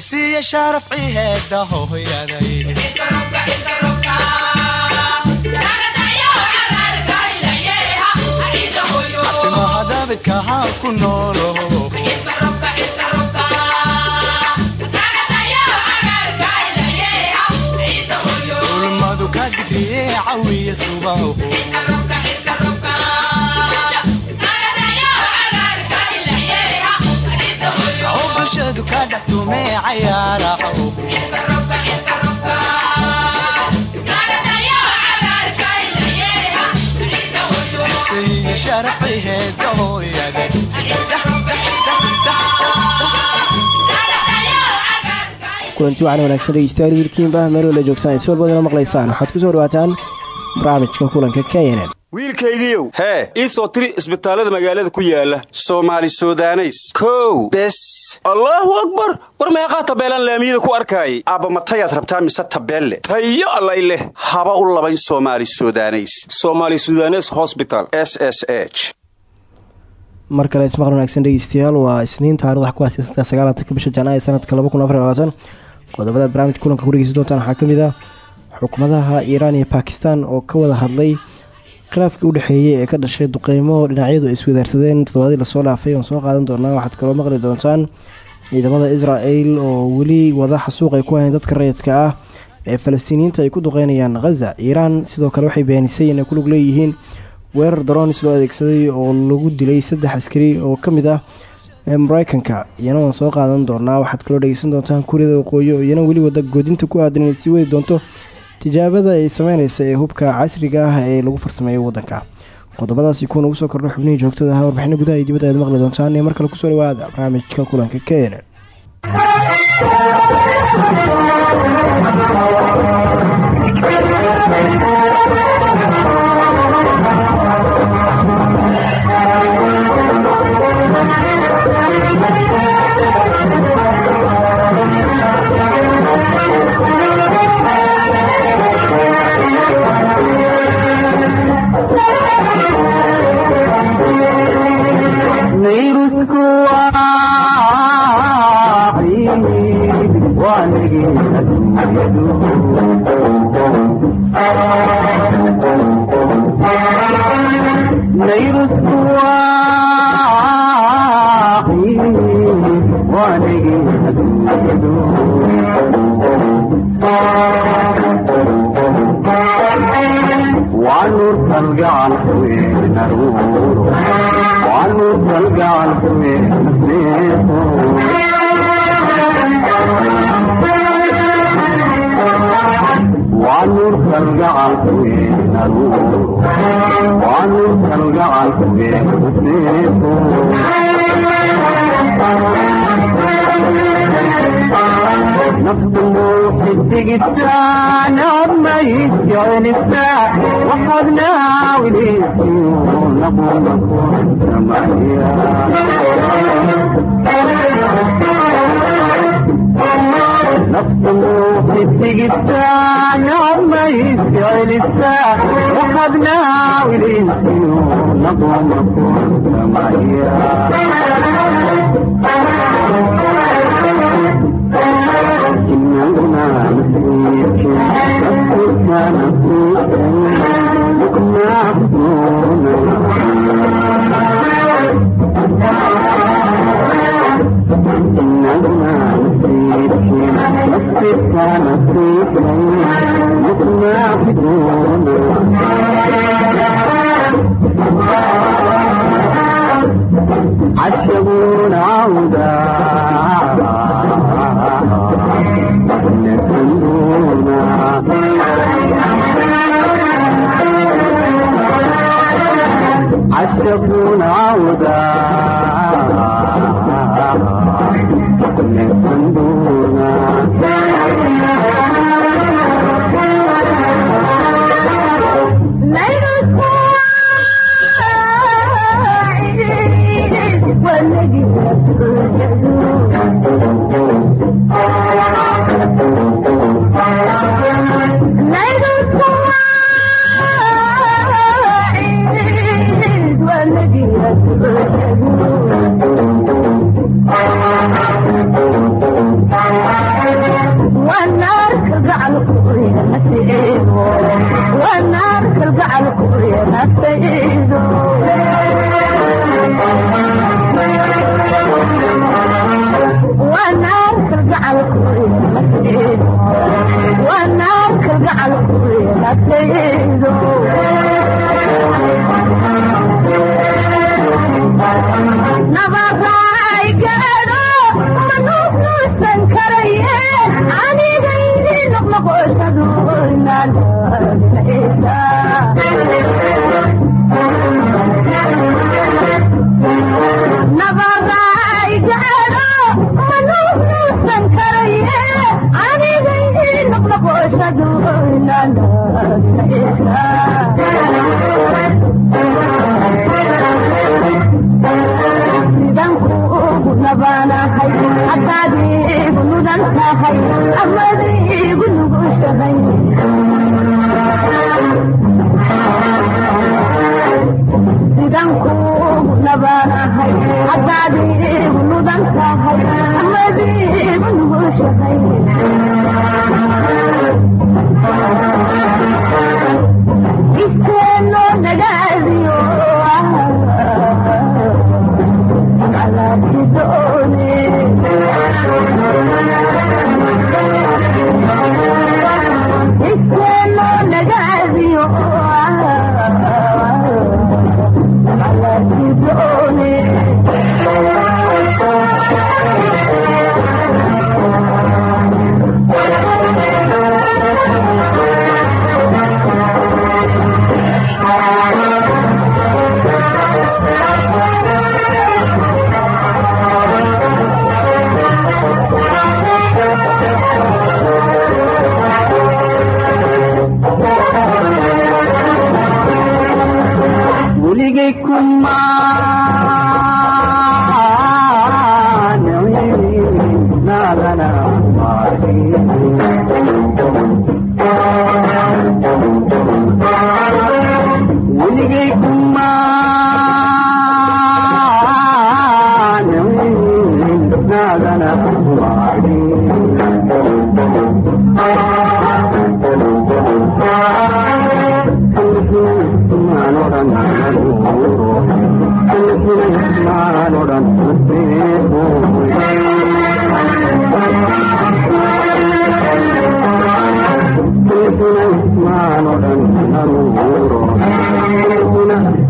cisiiya sharafci heeda hooyaday timaha daabidkaha ku noolo. Ulmadu ka digriye cawiya subaho bulshadu ka dhex tumee cayaaraho kulanti waxaana wanaagsan dhegeystayaal wiilkiinba meel wala joogtaan si walbad ina maqlaysaan waxaad ku soo dhawaataan barnaamijka kulanka k nn wiilkaygiiow hee ii soo tiri isbitaallada magaalada ku yaalla soomaali sudaneys. Kow bes. Allaahu akbar! War meeqaa tabeelaan laamiyada ku arkaayay? Aabbamatayaad rabtaa mise tabeelle? Tayo allay leh. Haba u labayn soomaali sudaneys. Somaali sudanes hosbital s s h. Mar kale ismaqal wanaagsan dhegeystayaal waa isniin taarikh wax ku aaseysantaa sagaalantanka bisha janaayo sanadka laba kun afar labaatan. Qodobadaad barnaamijka kulanka ku dhegeysan doontaan waxaa ka mid ah xukuumadaha iiraan iyo bakistan oo ka wada hadlay khilaafkii u dhexeeyey ee ka dhashay duqeymo dhinacyadu ay iswadaarsadeen toddobaadii la soo dhaafay oon soo qaadan doonaa waxaad kaloo maqli doontaan ciidamada israel oo weli wada xasuuq ay ku hayn dadka rayidka ah ee falastiiniyiinta ay ku duqeynayaan khaza iiraan sidoo kale waxay beenisay inay ku lug leeyihiin weerar daroonis loo adeegsaday oo lagu dilay saddex askari oo ka mid ah mareykanka iyana waan soo qaadan doonaa waxaad kaloo dhegeysan doontaan kuuriyada waqooyi oo iyana weli wada goodinta ku aadan inay sii wadi doonto tijaabada ay sameyneysa ee hubka casriga ah ee lagu farsameeyo wadanka qodobadaasi kuwa nagu soo kordho xubnihii joogtada ah warbixino gudaha iyo dibadda aad maqli doontaan ee mar kale ku soo dhawaada barnaamijka kulanka kn Thank you.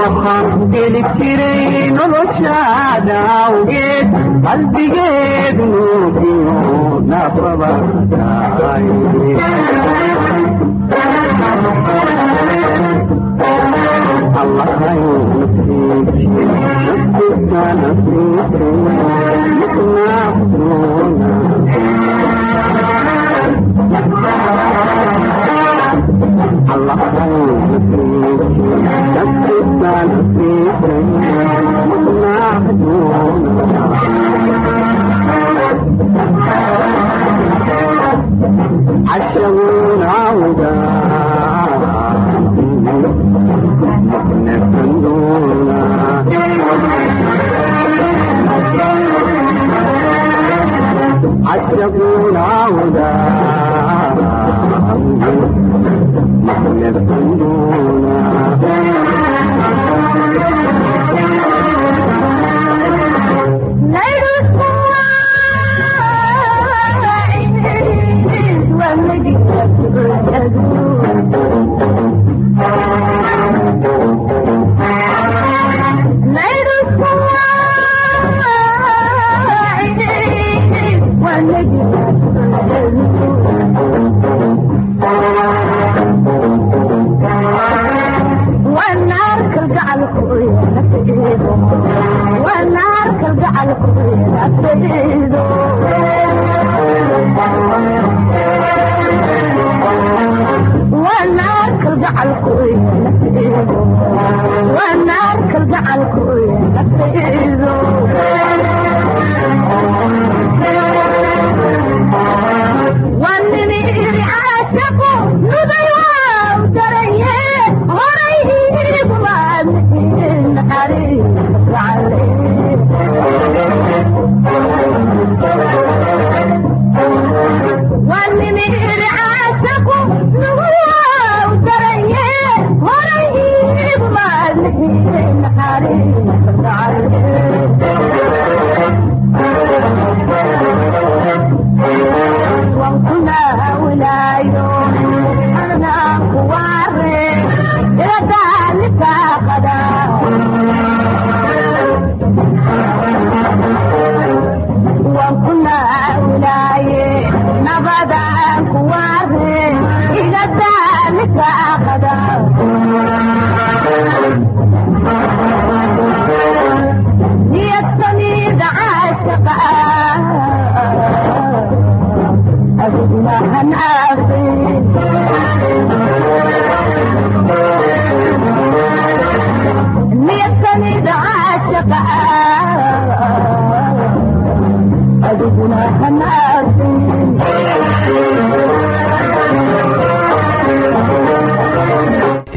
waxaan heli jiray noloshaada awgeed qalbigeedu nuujiyo naad baan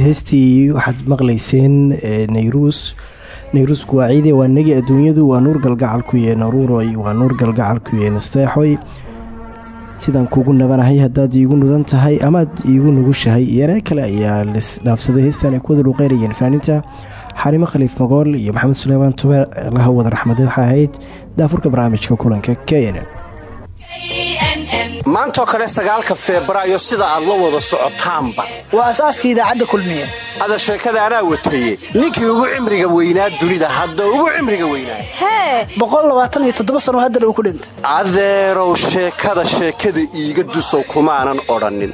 heestii waxaad maqlayseen nayruus nayruusku waa ciide waa negi adduunyadu waa nuur galgacalkuye naruuroy waa nuur galgacalkuye nasteexoy sidaan kuugu nabanahay haddaad iigu nudan tahay amaad iigu nugushahay iyana kale ayaa lisdhaafsaday heestan ay ku wada dhuuqeynayeen faaninta. Xarimo khaliif magool iyo maxamed suleymaan tube laha wada raxmade waxaa ahayd daafurka barnaamijka kulanka k n maantoo kale sagaalka febraayo sida aad la wada socotaanba. Waa asaaska idaacadda kulmiye. Ada sheekada anaa wataye ninkii ugu cimriga weynaa dunida hadda ugu cimriga weynaa. Hee! Boqolaabaataniyo sano hadda dhow ku dhintay. Adeerow sheekada sheekada iiga dusow kumaanan odhannin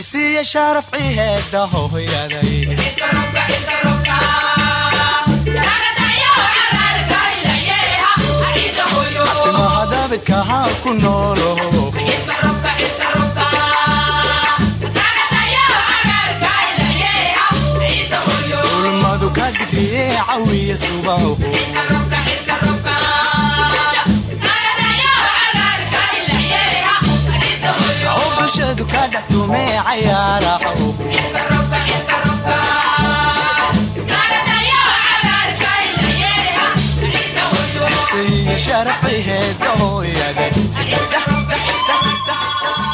cisiiya shaaraf ciheeda hooyaday timaha daabidka haa ku noolo. Ulmadu ka digriye cawiya subaho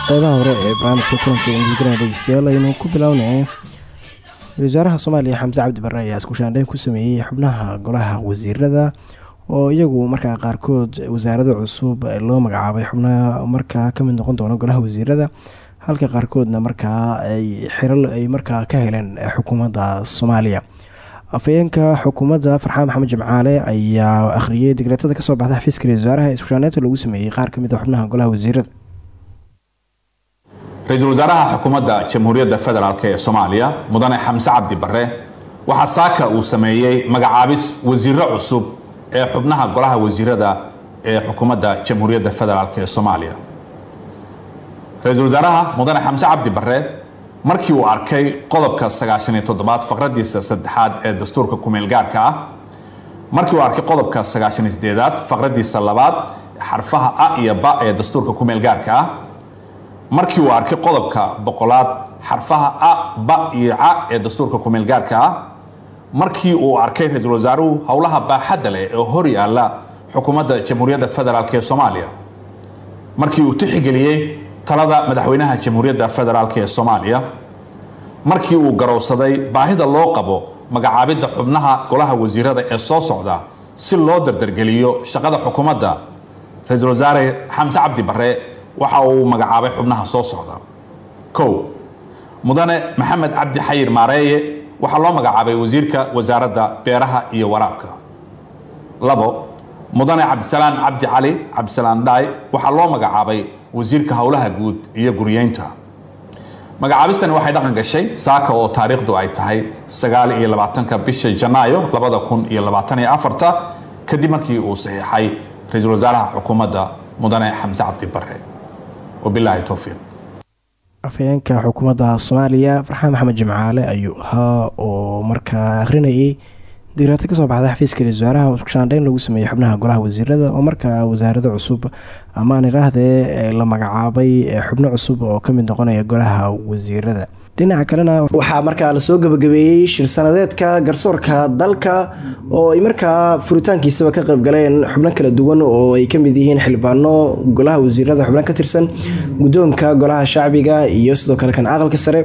qeybaha hore ee barnaamijka kulanka ingilgana dhegeystayaal aynu ku bilownay wasaaraha soomaaliya xamse cabdi barre ayaa isku shaandhayn ku sameeyey xubnaha golaha wasiirada oo iyagu markaa qaarkood wasaarada cusub loo magacaabay xubnaha markaa ka mid noqon doona golaha wasiirada halka qaarkoodna markaa ay xiral ay markaa ka heleen xukuumadda soomaaliya. Afhayeenka xukuumadda farxaan maxamed jimcaale ayaa akhriyey digreetada ka soo baxda xafiiska ra'isul wasaaraha ee lagu sameeyey qaar ka mid a xubnaha golaha wasiirada. Ra'iisul wasaaraha xukuumadda jamhuuriyadda federaalk ee soomaaliya mudane xamse cabdi barre waxaa saaka uu sameeyey magacaabis wasiiro cusub ee xubnaha golaha wasiirada ee xukuumadda jamhuuriyadda federaalk ee soomaaliya ra'iisul wasaaraha mudane xamse cabdi barre markii uu arkay qodobka sagaashaniyo toddobaad faqradiisa saddexaad ee dastuurka kumeel gaarka ah markii uu arkay qodobka sagaashaniyo sideedaad faqradiisa labaad xarfaha a iyo ba ee dastuurka kumeel gaarka ah markii uu arkay qodobka boqolaad xarfaha a ba iyo ca ee dastuurka kumeel gaarka ah markii uu arkay ra'iisul wasaaruhu howlaha baaxadda leh ee hor yaalla xukuumadda jamhuuriyadda federaalk ee soomaaliya markii uu tixigeliyey talada madaxweynaha jamhuuriyadda federaalk ee soomaaliya. Markii uu garowsaday baahida loo qabo magacaabidda xubnaha golaha wasiirada ee soo socda si loo dardargeliyo shaqada xukuumadda ra'iisul wasaare xamse cabdi barre waxa uu magacaabay xubnaha soo socda. Kow mudane maxamed cabdi xayir maareeye waxaa loo magacaabay wasiirka wasaaradda beeraha iyo waraabka. Labo mudane cabdisalaan cabdi cali cabdisalaan dhaay waxaa loo magacaabay wasiirka howlaha guud iyo guryeynta. Magacaabistani waxay dhaqan gashay saaka oo taariikhdu ay tahay sagaal iyo labaatanka bisha janaayo labada kun iyo labaatan iyo afarta kadib markii uu saxiixay ra'iisul wasaaraha xukuumadda mudane xamse cabdi bare wabilaahi towfiiq afhayeenka xukuumadda soomaaliya farxaan maxamed jimcaale ayuu ahaa oo markaa akhrinayay diiraato ka soo baxda xafiiska ra'isul wasaaraha oo isku shaandhayn lagu sameeyey xubnaha golaha wasiirada oo markaa wasaarada cusub. Amaan iraahdee la magacaabay xubno cusub oo ka mid noqonaya golaha wasiirada dhinaca kalena waxaa markaa la soo gabagabeeyey shir sanadeedka garsoorka dalka oo ay markaa furitaankiisaba ka qayb galeen xubno kala duwan oo ay ka mid yihiin xildhibaano golaha wasiirada xubno ka tirsan guddoonka golaha shacbiga iyo sidoo kale kan aqalka sare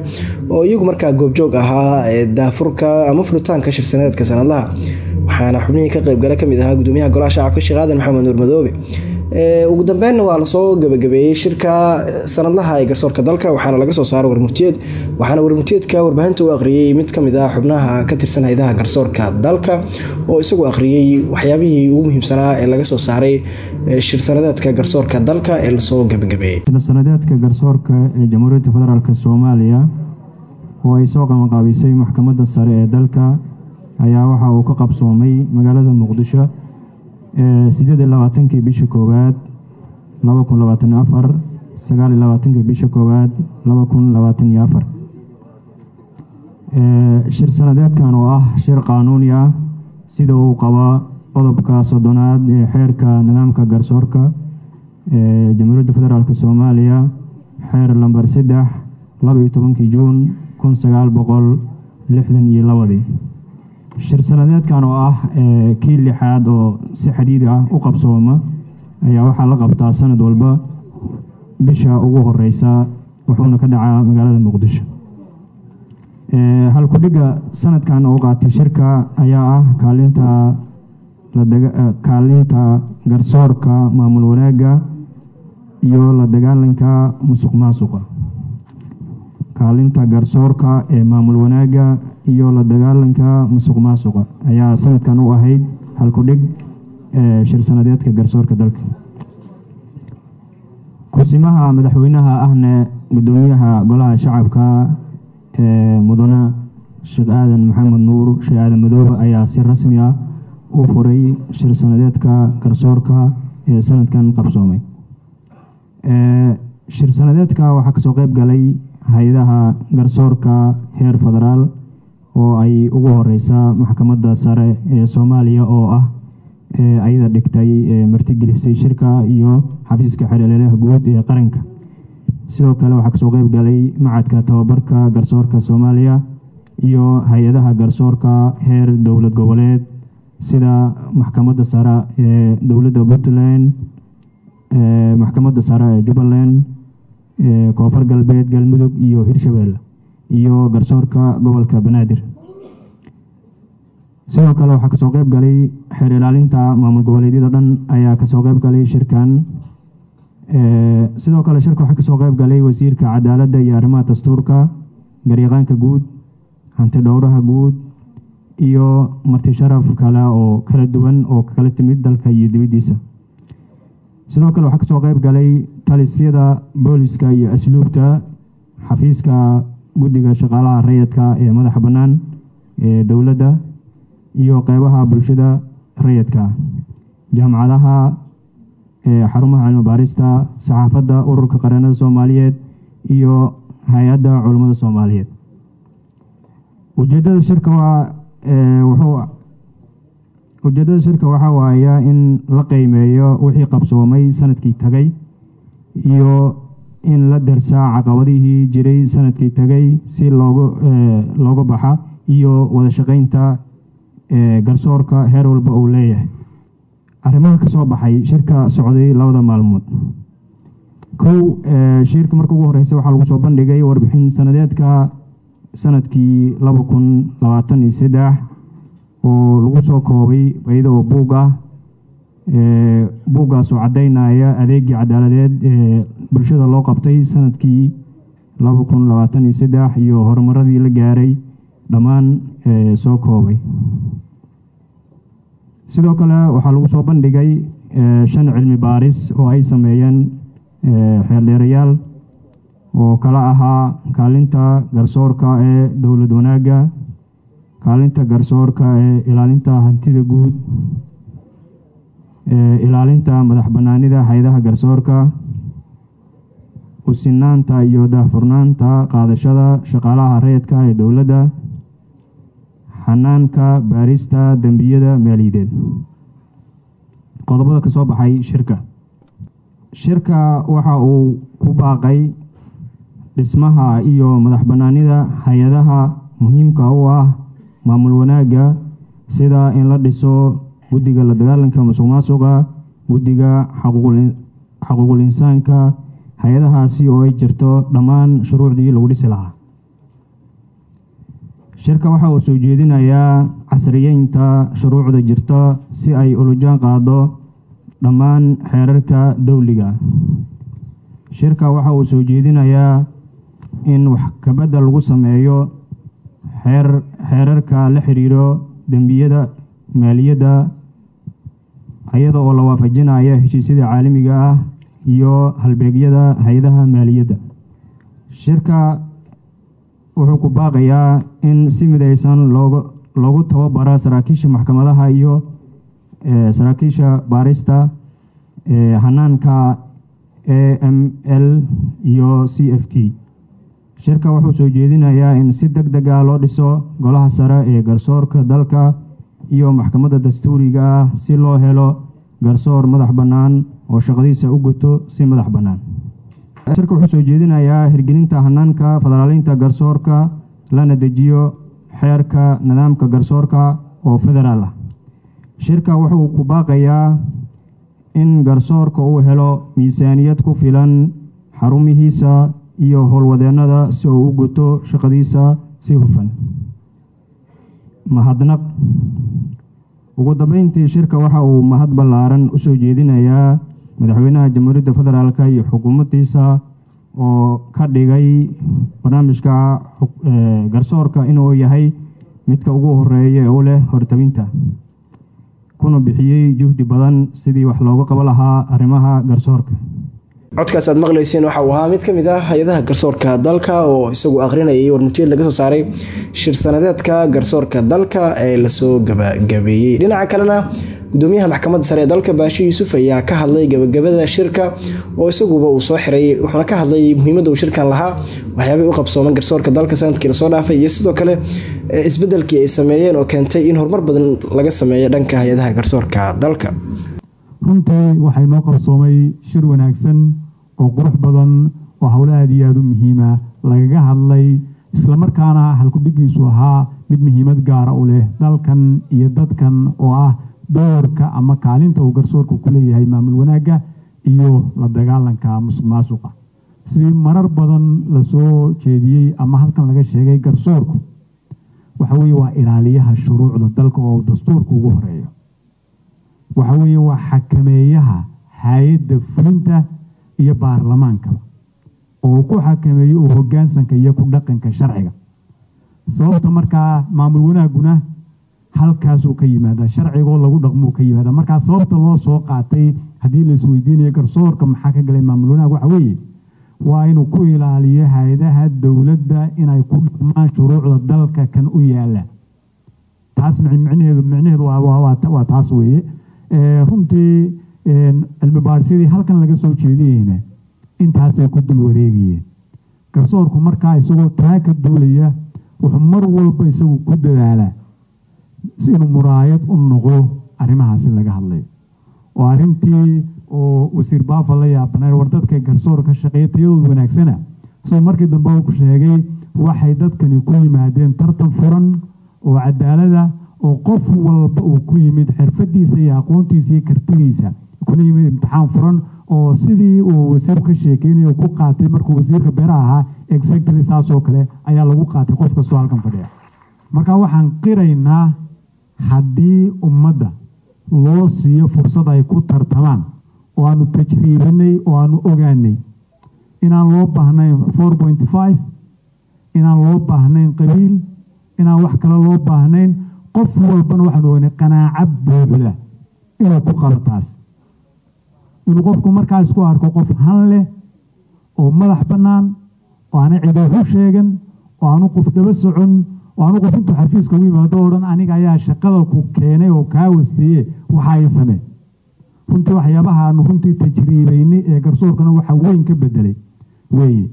oo iyagu markaa goobjoog ahaa daafurka ama furitaanka shir sanadeedka sanadlaha waxaana xubnihii ka qaybgala ka mid ahaa gudoomiyaha golaha shacabka sheekh aadan maxamed nuur madoobe ugu dambeynna waa la soo gabagabeeyey shirka sanadlaha ee garsoorka dalka. Waxaana laga soo saaray warmurtiyeed waxaana warmurtiyeedka warbaahinta u aqriyey mid ka mid ah xubnaha ka tirsan haydaha garsoorka dalka oo isagu aqriyey waxyaabihii ugu muhiimsanaa ee laga soo saaray shir sanadeedka garsoorka dalka ee la soo gabagabeeyey sanadeedka garsoorka ee jamhuuriyadda federaalk soomaaliya oo ay soo qabanqaabisay maxkamadda sare ee dalka ayaa waxa uu ka qabsoomay magaalada muqdisho sideed labaatankii bisha koowaad laba kun labaatan afar sagaal iyo labaatankii bisha koowaad laba kun labaatan iyo afar. Shir sanadeedkan oo ah shir qaanuuni ah sida uu qaba qodobka soddonaad ee xeerka nidaamka garsoorka ee jamhuuriyadda federaalk soomaaliya xeer lamber saddex laba iyo tobankii juun kun sagaal boqol lixdan iyo labadii shir sanadeedkan oo ah kii lixaad oo si xidhiiri ah u qabsooma ayaa waxaa la qabtaa sanad walba bisha ugu horeysa wuxuuna ka dhacaa magaalada muqdisho. Halkudhiga sanadkan uu qaatay shirka ayaa ah kaalinta kaalinta garsoorka maamul wanaagga iyo la dagaalanka musuq maasuqa kaalinta garsoorka ee maamul wanaagga iyo la dagaalanka musuq maasuqa ayaa sanadkan u ahayd halkudhig ee shir sanadeedka garsoorka dalka. Kursimaha madaxweynaha ahne gudoomiyaha golaha shacabka ee mudane sheekh aadan maxamed nuur sheekh aadan madoobe ayaa si rasmi ah u furay shir sanadeedka garsoorka ee sanadkan qabsoomay. Shir sanadeedka waxaa ka soo qeyb galay hay'adaha garsoorka heer federaal oo ay ugu horeysa maxkamadda sare ee soomaaliya oo ah ayada dhigtay martigelisay shirka iyo xafiiska xeeleleelaha guud ee qaranka. Sidoo kale waxaa ka soo qeyb galay macadka tababarka garsoorka soomaaliya iyo hay'adaha garsoorka heer dowlad goboleed sida maxkamadda sare ee dowladda puntland maxkamadda sare ee jubbaland koonfur galbeed galmudug iyo hirshabeelle iyo garsoorka gobolka banaadir. Sidoo kale waxaa ka soo qeyb galay xeer ilaalinta maamul goboleedyada dhan ayaa ka soo qeyb galay shirkan. Sidoo kale shirka waxaa ka soo qeyb galay wasiirka cadaaladda iyo arrimaha dastuurka garyaqaanka guud hanti dhowraha guud iyo marti sharaf kale oo kala duwan oo kala timid dalka iyo dibaddiisa sidoo kale waxaa ka soo qeyb galay talisyada booliska iyo asluubta xafiiska guddiga shaqaalaha rayidka ee madaxa bannaan ee dowladda iyo qeybaha bulshada rayidka. Jaamacadaha xarumaha cilmi baarista saxaafadda ururka qareennada soomaaliyeed iyo hay'adda culummada soomaaliyeed. Ujeedada shirka waa wuxuu ujeedada shirka waxaa waaya in la qiimeeyo wixii qabsoomay sannadkii tagay iyo in la darsaa caqabadihii jiray sannadkii tagay si loogu looga baxa iyo wada shaqeynta garsoorka heer walba uu leeyahay. Arrimaha ka soo baxay shirka socday labada maalmood. Kow shirka marka ugu horeysa waxaa lagu soo bandhigay warbixin sanadeedka sannadkii laba kun labaatan iyo saddex oo lagu soo koobay iyada oo buug ah buuggaas oo caddeynaya adeegii cadaaladeed ee bulshada loo qabtay sannadkii laba kun labaatan iyo saddex iyo horumaradii la gaaray dhammaan soo koobay. Sidoo kale waxaa lagu soo bandhigay shan cilmi baaris oo ay sameeyeen xeeldheerayaal oo kala ahaa kaalinta garsoorka ee dowlad wanaagga kaalinta garsoorka ee ilaalinta hantida guud ilaalinta madax bannaanida hay'adaha garsoorka usinaanta iyo daahfurnaanta qaadashada shaqaalaha rayidka ee dowladda xanaanka baarista dembiyada maaliyadeed. Qodobada ka soo baxay shirka. Shirka waxa uu ku baaqay dhismaha iyo madax bannaanida hay'adaha muhiimka u ah maamul wanaagga sida in la dhiso guddiga la dagaalanka musuq maasuqa guddiga xaquuqul insaanka hay'adahaasi oo ay jirto dhammaan shuruucdii lagu dhisi lahaa. Shirka waxa uu soo jeedinayaa casriyeynta shuruucda jirta si ay ulujaan qaado dhammaan xeerarka dowliga shirka waxa uu soo jeedinayaa in wax kabadda lagu sameeyo xeer xeerarka la xiriiro dembiyada maaliyadda iyada oo la waafajinaya heshiisyada caalamiga ah iyo halbeegyada hay'adaha maaliyadda. Shirka wuxuu ku baaqayaa in si midaysan loogu tababara saraakiisha maxkamadaha iyo saraakiisha baarista hanaanka a m l iyo c f t shirka wuxuu soo jeedinayaa in si deg deg ah loo dhiso golaha sare ee garsoorka dalka iyo maxkamadda dastuuriga ah si loo helo garsoor madax bannaan oo shaqadiisa u guto si madax bannaan. Shirka wuxuu soo jeedinayaa hirgelinta hanaanka federaaleynta garsoorka lana dejiyo xeerka nidaamka garsoorka oo federaal ah. Shirka wuxuu ku baaqayaa in garsoorka uu helo miisaaniyad ku filan xarumihiisa iyo howlwadeennada si uu u guto shaqadiisa si hufan. Mahadnaq. Ugu dambeyntii shirka waxa uu mahad ballaaran u soo jeedinayaa madaxweynaha jamhuuriyadda federaalk iyo xukuumaddiisa oo ka dhigay barnaamijka garsoorka inuu yahay midka ugu horreeya ee u leh hortabinta. Kuna bixiyey juhdi badan sidii wax looga qabo lahaa arrimaha garsoorka codkaas aad maqlayseen waxa uu ahaa mid ka mid ah hay'adaha garsoorka dalka oo isagu aqrinayay warmutiyad laga soo saaray shir sanadeedka garsoorka dalka ee la soo gabagabeeyey. Dhinaca kalena gudoomiyaha maxkamadda sare ee dalka baasho yuusuf ayaa ka hadlay gabagabada shirka oo isaguba uu soo xiray wuxuuna ka hadlay muhiimadda uu shirkan lahaa waxyaabay u qabsooman garsoorka dalka sannadkii la soo dhaafay iyo sidoo kale isbedelkii ay sameeyeen oo keentay in horumar badan laga sameeyo dhanka hay'adaha garsoorka dalka runtii waxay noo qabsoomay shir wanaagsan oo qurux badan oo howlo aada iyo aada u muhiima lagaga hadlay islamarkaana halkudhigiisu ahaa mid muhiimad gaara u leh dalkan iyo dadkan oo ah doorka ama kaalinta uu garsoorka ku leeyahay maamul wanaagga iyo la dagaalanka musuq maasuqa sidii marar badan la soo jeediyey ama halkan laga sheegay garsoorku waxa weeye waa ilaaliyaha shuruucda dalka oo dastuurka ugu horeeyo waxa weeye waa xakameeyaha hay'adda fulinta iyo baarlamaankaba oo ku xakameeyo uu hoggaansanka iyo ku dhaqanka sharciga. Sababta markaa maamul wanaaguna halkaasuu ka yimaadaa sharcigoo lagu dhaqmuu ka yimaada markaa sababta loo soo qaatay haddii la isweydiinayo garsoorka maxaa ka galay maamul wanaag? Waxa weeye waa inuu ku ilaaliyo hay'adaha dowladda inay ku dhaqmaan shuruucda dalka kan u yaalla taas micnaheedu micnaheedu waa taas weeye runtii cilmi baadhisyadii halkan laga soo jeediyeyna intaasay ku dul wareegayeen garsoorku markaa isagoo taa ka duulaya wuxuu mar walba isagu ku dadaalaa inuu muraayad u noqdo arrimahaasi laga hadlayo oo arrintii oo wasiir baafa la yaabanay war dadka garsoor ka shaqeeya tayadooda wanaagsana. Isagoo markii dambe ku sheegay waxay dadkani ku yimaadeen tartan furan oo cadaalada oo qof walba uu ku yimid xirfadiisa iyo aqoontiisa iyo kartidiisa. Kuna yimid imtixaan furan oo sidii uu wasiirku ka sheekeynayo ku qaatay markuu wasiirka beeraha ahaa exactly saasoo kale ayaa lagu qaatay qof kastoo halkan fadhiya. Marka waxaan qiraynaa haddii ummadda loo siiyo fursad ay ku tartamaan oo aanu tajriibinay oo aanu ogaanay inaan loo baahnayn inaan loo baahnayn qabiil inaan wax kale loo baahnayn qof walbana waxaan ogaanay qanaaca buuxda inuu ku qabo taas inuu qofku markaa isku arko qof han leh oo madax bannaan oo aana cidi waxu sheegan oo aanu qof daba socon oo aanu qof intuu xafiiska ugu yimaado o dhan aniga ayaa shaqada ku keenay oo kaa wasteeye waxa ay samee. Runtii waxyaabaha aanu runtii tajriibaynay ee garsoorkana waxa weyn ka bedelay weeye.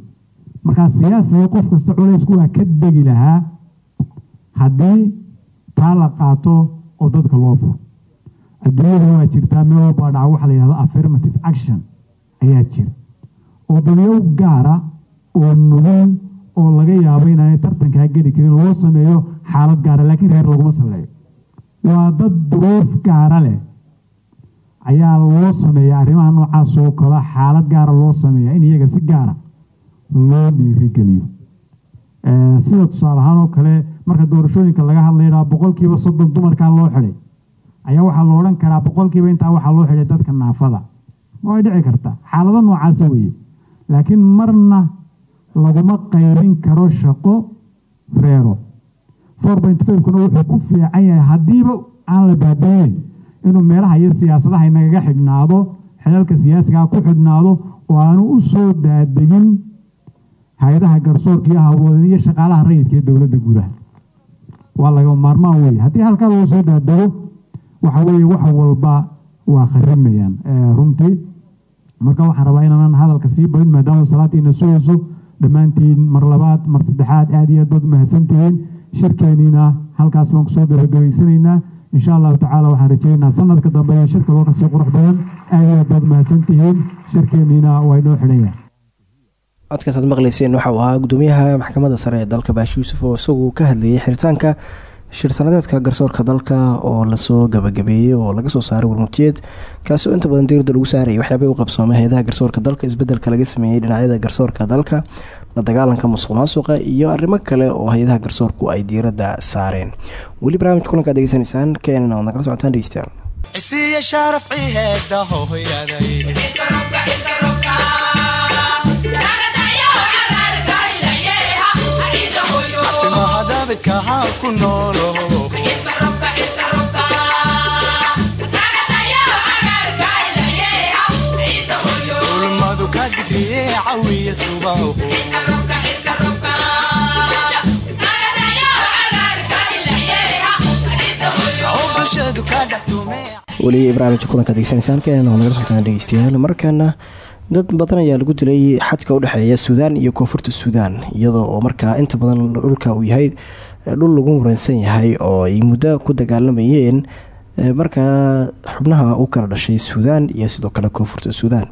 Markaa siyaasiga qof kasta culaysku waa ka degi lahaa. Haddii taa la qaato oo dadka loo furo. Adduunyada waa jirtaa meel walbaa dhaca waxa la yidhahdo affirmative action ayaa jira. Oo dadyow gaara oo nugul oo laga yaabo inaanay tartankaa geli karin loo sameeyo xaalad gaara laakiin reer laguma saleeyo waa dad duruuf gaara leh. Ayaa loo sameeya arrimaha noocaas oo kale xaalad gaara loo sameeya in iyaga si gaara loo dhiirigeliyo sida tusaale ahaan oo kale marka doorashooyinka laga hadlaydhaa boqolkiiba soddon dumarkaa loo xidhay ayaa waxaa lo odhan karaa boqolkiiba intaa waxaa loo xidhay dadka naafada. Ma way dhici kartaa xaalado noocaasa weeye. Laakiin marna laguma qaybin karo shaqo reero. Four point wuxuu ku fiican yahay haddiiba aan la baabiyeyn inuu meelaha iyo siyaasadaha inagaga xidhnaado xelalka siyaasigaa ku xidhnaado oo aanu u soo daadegin hay'adaha garsoorka iyo hawoodan iyo shaqaalaha rayidka ee dowladda gudaha. Waa laga maarmaan weeye. Haddii halkaa loo soo daadego waxa weeye wax walba waa kharimayaan runtii marka waxaan rabaa inaanan hadalka sii badin maadaama salaadiina sugayso dhammaantiin mar labaad mar saddexaad aad iyo aad baad umahadsantihiin shirkeeniina halkaas baan ku soo gabagabaysanaynaa insha allahu tacaala waxaan rajaynaynaa sanadka dambe shirka loo ka sii qurux badan. Aad iyo aad baad umahadsantihiin shirkeeniina waa inoo xidhan yahay codkaas aad maqleyseen waxa uu ahaa gudoomiyaha maxkamadda sare ee dalka baashi yuusuf oo isagu ka hadlayay xiritaanka shir sanadeedka garsoorka dalka oo la soo gabagabeeyey oo laga soo saaray warmurtiyeed kaasi oo inta badan diirada lagu saarayay waxyaabay u qabsoomay hay'adaha garsoorka dalka isbeddelka laga sameeyey dhinacyada garsoorka dalka la dagaalanka musuq iyo arrimo kale oo hay'adaha garsoorku ay diiradda saareen. Weli barnaamijka kulanka ad degeysanaysaan keenan oad nagala socotaan dhegeystayaal ha ku noolo ka digriye cawiya tume weli barnaamijka kulanka dhegeystayaal. Markaana dad badan ayaa lagu dilay xadka u dhexeeya suudaan iyo koonfurta suudaan iyadoo oo markaa inta badan dhulka uu yahay dhul lagu muransan yahay oo ay muddo ku dagaalamayeen markaa xubnaha u kala dhashay suudaan iyo sidoo kale koonfurta suudaan.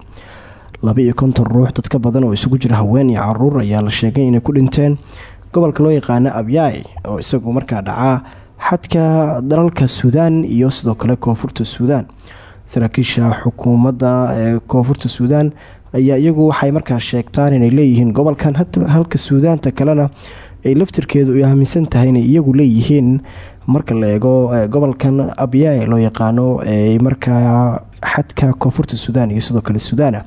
Laba iyo konton ruux dad ka badan oo isugu jira haween iyo carruur ayaa la sheegay inay ku dhinteen gobolka loo yaqaano abyaay oo isagu markaa dhacaa xadka dalalka suudaan iyo sidoo kale koonfurta suudaan. Saraakiisha xukuumadda ee koonfurta suudaan ayaa iyagu waxay markaa sheegtaan inay leeyihiin gobolkan halka suudaanta kalena ay laftirkeedu aaminsan tahay inay iyagu leeyihiin marka la eego gobolkan abyaay loo yaqaano ee markaa xadka koonfurta suudaan iyo sidoo kale suudaana.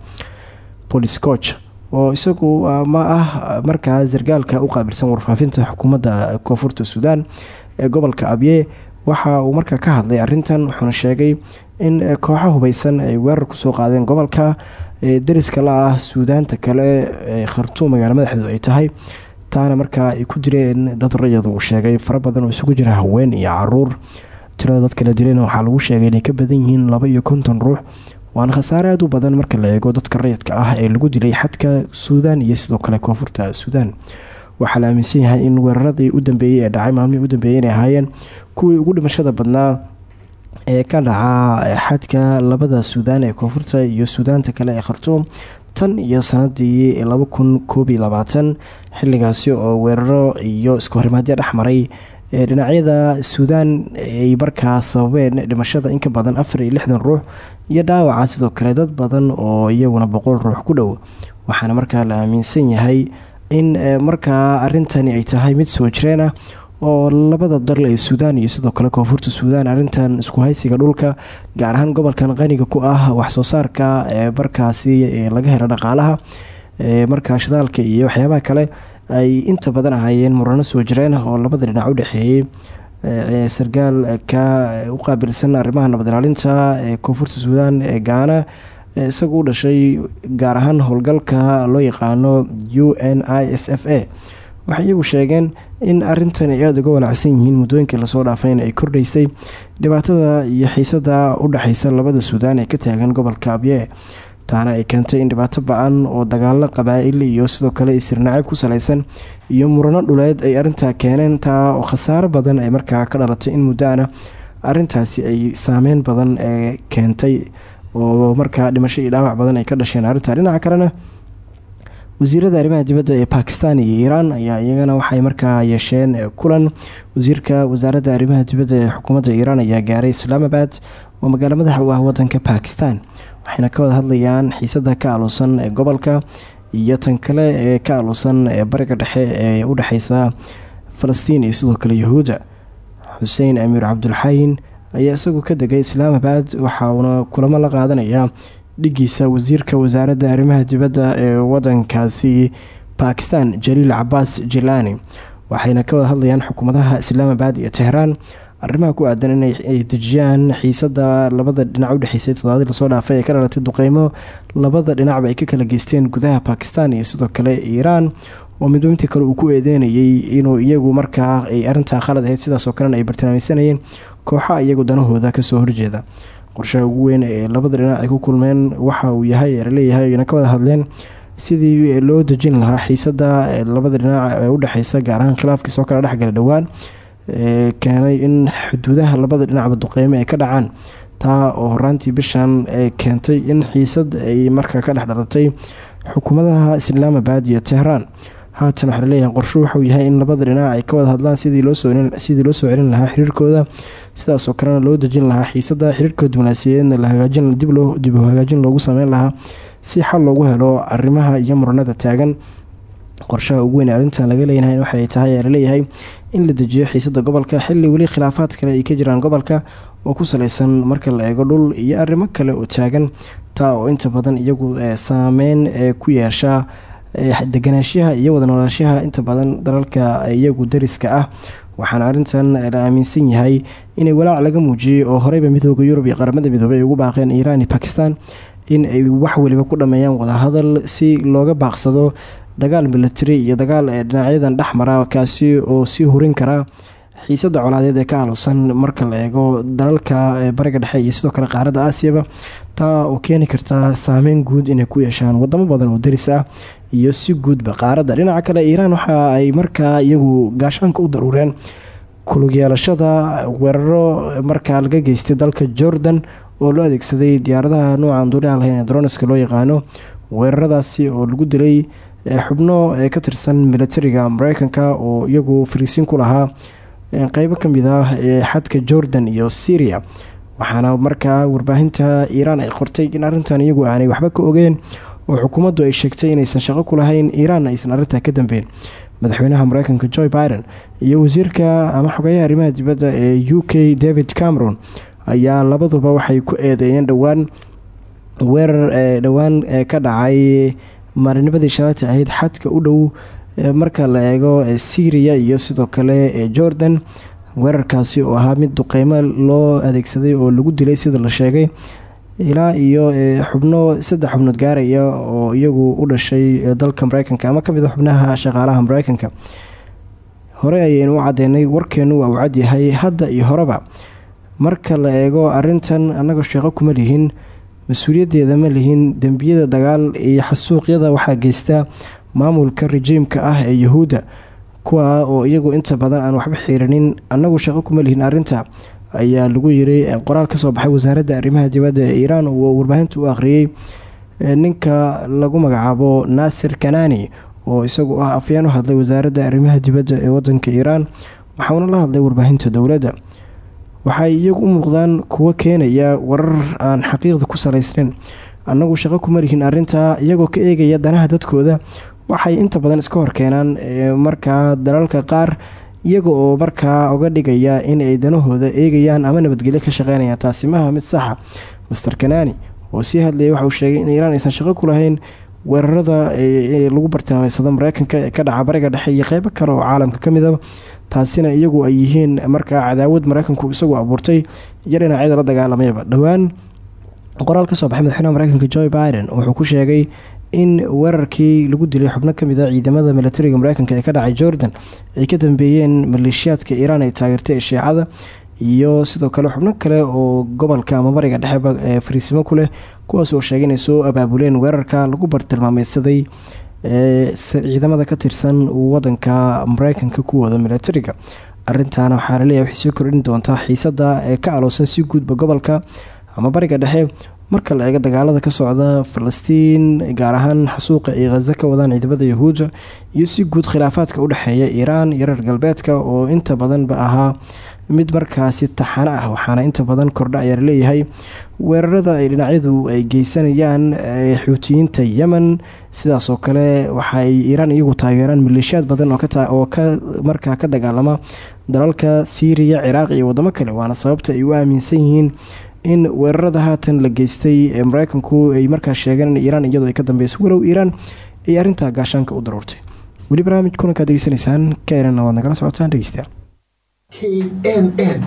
Police coch oo isagu ma ah markaa sargaalka u qaabilsan warfaafinta xukuumadda koonfurta suudaan ee gobolka abye waxa uu markaa ka hadlay arintan wuxuuna sheegay in kooxa hubeysan ay weerar ku soo qaadeen gobolka dariska la ah suudaanta kale ee khartuum magaalo madaxeedu ay tahay taana markaa ay ku direen dad rayadu uu sheegay. Fara badan oo isugu jira haween iyo carruur. Tirada dadka la dilayna waxaa lagu sheegay inay ka badan yihiin laba iyo konton ruux. Waana khasaare aada u badan marka la eego dadka rayidka ah ee lagu dilay xadka suudaan iyo sidoo kale koonfurta suudaan. Waxaa la aaminsan yahay in weeraradii u dambeeyey ee dhacay maalmihii u dambeeyey inay ahaayeen kuwii ugu dhimashada badnaa ee ka dhaca xadka labada suudaan ee koonfurta iyo suudaanta kale ee khartuum tan iyo sanadii laba kun koob iyo labaatan xilligaasi oo weeraro iyo iskahorimaadyo dhex maray ee dhinacyada suudaan ay markaa sababeen dhimashada inka badan afar iyo lixdan ruux iyo dhaawaca sidoo kale dad badan oo iyaguna boqol ruux ku dhow. Waxaana markaa la aaminsan yahay in markaa arintani ay tahay mid soo jireen ah oo labada dal ee suudaan iyo sidoo kale koonfurta suudaan arrintan isku haysiga dhulka gaar ahaan gobolkan qaniga ku ah waxsoo saarka ee markaasi laga helo dhaqaalaha markaa shidaalka iyo waxyaabaha kale ay inta badan ahaayeen murano soo jireen oo labada dhinac u dhexeeyey sargaalka u qaabilsan arrimaha nabad ilaalinta ee koonfurta suudaan ee gaana isagu u dhashay gaar ahaan howlgalka loo yaqaano u n i s f a waxay iyagu sheegeen in arintan ay aada uga walaacsan yihiin muddooyinkii la soo dhaafayna ay kordhaysay dhibaatada iyo xiisada u dhexeysa labada suudaan ee ka taagan gobolka abye taana ay keentay in dhibaato ba'an oo dagaalo qabaa-il iyo sidoo kale isirnaceeb ku saleysan iyo murano dhuleed ay arintaa keeneen taa oo khasaaro badan ay markaa ka dhalatay in muddo-ana arintaasi ay saameyn badan ee keentay oo markaa dhimasho iyo dhaawac badan ay ka dhasheen. Arrintaa dhinaca kalena wasiirada arrimaha dibadda ee bakistan iyo iiraan ayaa iyagana waxay markaa yeesheen kulan. Wasiirka wasaaradda arrimaha dibadda ee xukuumadda iiraan ayaa gaaray islaamabad oo magaalo madaxa u ah wadanka bakistan waxayna ka wada hadlayaan xiisada ka aluusan ee gobolka iyo tan kale ee ka aluusan ee bariga dhexe ee u dhexeysa falastiin iyo sidoo kale yahuudda xuseen amiir cabdulxayin ayaa isagu ka degay islaamabad waxa uuna kulamo la qaadanaya dhigiisa wasiirka wasaaradda arrimaha dibadda ee wadankaasi bakistan jaliil cabaas jilani waxayna ka wada hadlayaan xukuumadaha islaamabad iyo tehraan arrimaha ku aadan inay dejiyaan xiisada labada dhinac udhexeysay toddobaadii la soo dhaafay ee ka dhalatay duqeymo labada dhinacba ay ka kala geysteen gudaha bakistan iyo sidoo kale iiraan oo midba midka kale uu ku eedeynayay inuu iyagu markaa ay arintaa khalad ahayd sidaasoo kalena ay bartilmaameysanayeen kooxa iyagu danahooda ka soo horjeeda qorshaha ugu weyn ee labada dhinac ay ku kulmeen waxa uu yahay la leeyahay ayna ka wada hadleen. Sidii loo dejin lahaa xiisada labada dhinac ee udhexeysa gaar ahaan khilaafkii soo kala dhexgala dhowaan ee keenay in xuduudaha labada dhinacba duqeymo ay ka dhacaan. Taa oo horaantii bishan ee keentay in xiisad ay markaa ka dhex dhalatay xukuumadaha islaamabad iyo tehraan haatan waxaa la leeyahay qorshu waxuu yahay in labada dhinac ay ka wada hadlaan sidii loo soo celin lahaa xiriirkooda sidaasoo kalena loo dejin lahaa xiisada xiriirkooda munaasiyadeedna dib u hagaajin loogu sameyn lahaa si xal loogu helo arimaha iyo muranada taagan. Qorshaha ugu weyn arrintan laga leeyahay waxay tahay la leeyahay in la dejiyo xiisada gobolka xili weli khilaafaad kale ay ka jiraan gobolka oo ku saleysan marka la eego dhul iyo arrimo kale oo taagan. Taa oo inta badan iyagu saameyn ee ku yeesha deganaanshaha iyo wada noolaashaha inta badan dalalka iyagu dariska ah. Waxaana arrintan la aaminsan yahay inay walaac laga muujiyey oo horeyba midooda yurub iyo qaramada midoobey ay ugu baaqeen iiraan iyo bakistan in ay wax weliba ku dhameeyaan wadahadal si looga baaqsado dagaal milatari iyo dagaal ee dhinacyadan dhexmara kaasi oo sii hurin kara xiisada colaadeed ee ka aluusan marka la eego dalalka bariga dhexe iyo sidoo kale qaaradda aasiyaba taa oo keeni karta saameyn guud inay ku yeeshaan wadamo badan oo daris ah iyo si guudba qaaradda dhinaca kale iiraan waxa ay markaa iyagu gaashaanka u daruureen kulug yeelashada weeraro markaa laga geystay dalka jordan oo loo adeegsaday diyaaradaha nuucan duuliha lahayn ee dronska loo yaqaano weeraradaasi oo lagu dilay xubno ee ka tirsan militariga mareykanka oo iyagu fariisin ku lahaa qeybo ka mid ah ee xadka jordan iyo syria. Waxaana markaa warbaahinta iiraan ay qortay in arrintan iyagu aanay waxba ka ogeen oo xukuumaddu ay sheegtay inaysan shaqo ku lahayn iiraan aysan arrintaa ka dambeyn. Madaxweynaha mareykanka joe biden iyo wasiirka ama xogeyaha arrimaha dibadda ee u k david cameron ayaa labaduba waxay ku eedeeyeen dhowaan weerar ee dhowaan ka dhacay maalinimadii shalaati ahayd xadka u dhow marka la eego syriya iyo sidoo kale jordan. Weerarkaasi oo ahaa mid duqeymo loo adeegsaday oo lagu dilay sida la sheegay ilaa iyo xubno saddex xubnood gaaraya oo iyagu u dhashay dalka mareykanka ama ka mid a xubnaha shaqaalaha mareykanka hore ayaynu u cadeynay warkeenu waa uu cadyahay hadda iyo horeba marka la eego arintan annaga sheeqo kuma lihin mas'uuliyaddeeda ma lihin dembiyada dagaal iyo xasuuqyada waxaa geysta maamulka rajiimka ah ee yahuudda kuwa oo iyagu inta badan aan waxba xiirinin annagu shaqo kuma lihin arrinta ayaa lagu yiri qoraal ka soo baxay wasaaradda arrimaha dibadda ee iiraan oo warbaahinta u akhriyey ninka lagu magacaabo naasir kanani oo isagu ah afyeen u hadlay wasaaradda arrimaha dibadda ee wadanka iiraan waxauna la hadlay warbaahinta dowladda. Waxay iyagu u muuqdaan kuwo keenaya warar aan xaqiiqda ku salaysnayn annagu shaqo kuma lihin arrintaa iyagoo ka eegaya danaha dadkooda. Waxay inta badan iska horkeenaan markaa dalalka qaar iyaga oo markaa uga dhigaya in ay danahooda eegayaan ama nabadgelyo ka shaqeynayaan taasi maaha mid saxa master kanani oo sii hadlayay waxa uu sheegay in iiraan aysan shaqo ku lahayn weerarada lagu bartilmaameysado mareykanka ee ka dhaca bariga dhexe iyo qeybo kale oo caalamka ka midaba taasina iyagu ay yihiin markaa cadaawad mareykanku isagu abuurtay iyo dhinacyada la dagaalamayaba dhowaan qoraal ka soo baxay madaxweynaha mareykanka joe biden wuxuu ku sheegay in weerarkii lagu dilay xubno ka mid a ciidamada milatariga mareykanka ee ka dhacay jordan ay ka dambeeyeen maleeshiyaadka iiraan ay taageertay ee shiicada iyo sidoo kale xubno kale oo gobolka ama bariga dhexeba ee fariisimo ku leh kuwaas oo sheegay inay soo abaabuleen weerarka lagu bartilmaameysaday ciidamada ka tirsan wadanka mareykanka kuwooda milatariga. Arintaana waxaa la leeyahay waxay soo kordhin doontaa xiisada ee ka aloosan si guudba gobolka ama bariga dhexe marka la eego dagaalada ka socda falastiin gaar ahaan xasuuqa ay khaza ka wadaan ciidamada yahuudda iyo si guud khilaafaadka udhexeeya iiraan iyo reer galbeedka oo inta badanba ahaa mid markaasi taxano ah waxaana inta badan kordha ayaa la leeyahay weerarada ay dhinacyadu ay geysanayaan xuutiyiinta yemen sidaas oo kale waxaay iiraan iyagu taageeraan maleeshiyaad badan oo ka markaa ka dagaalama dalalka siiriya ciraaq iyo wadamo kale waana sababta ay u aaminsan yihiin in weerarada haatan la geystay ee mareykanku ay markaa sheegeen in iiraan iyadoo ay ka dambeysay walow iiraan ay arrintaa gaashaanka u daruurtay weli barnaamij kulankaad degeysanaysaan keenana waad nagala socotaan dhegeystayaal. Knn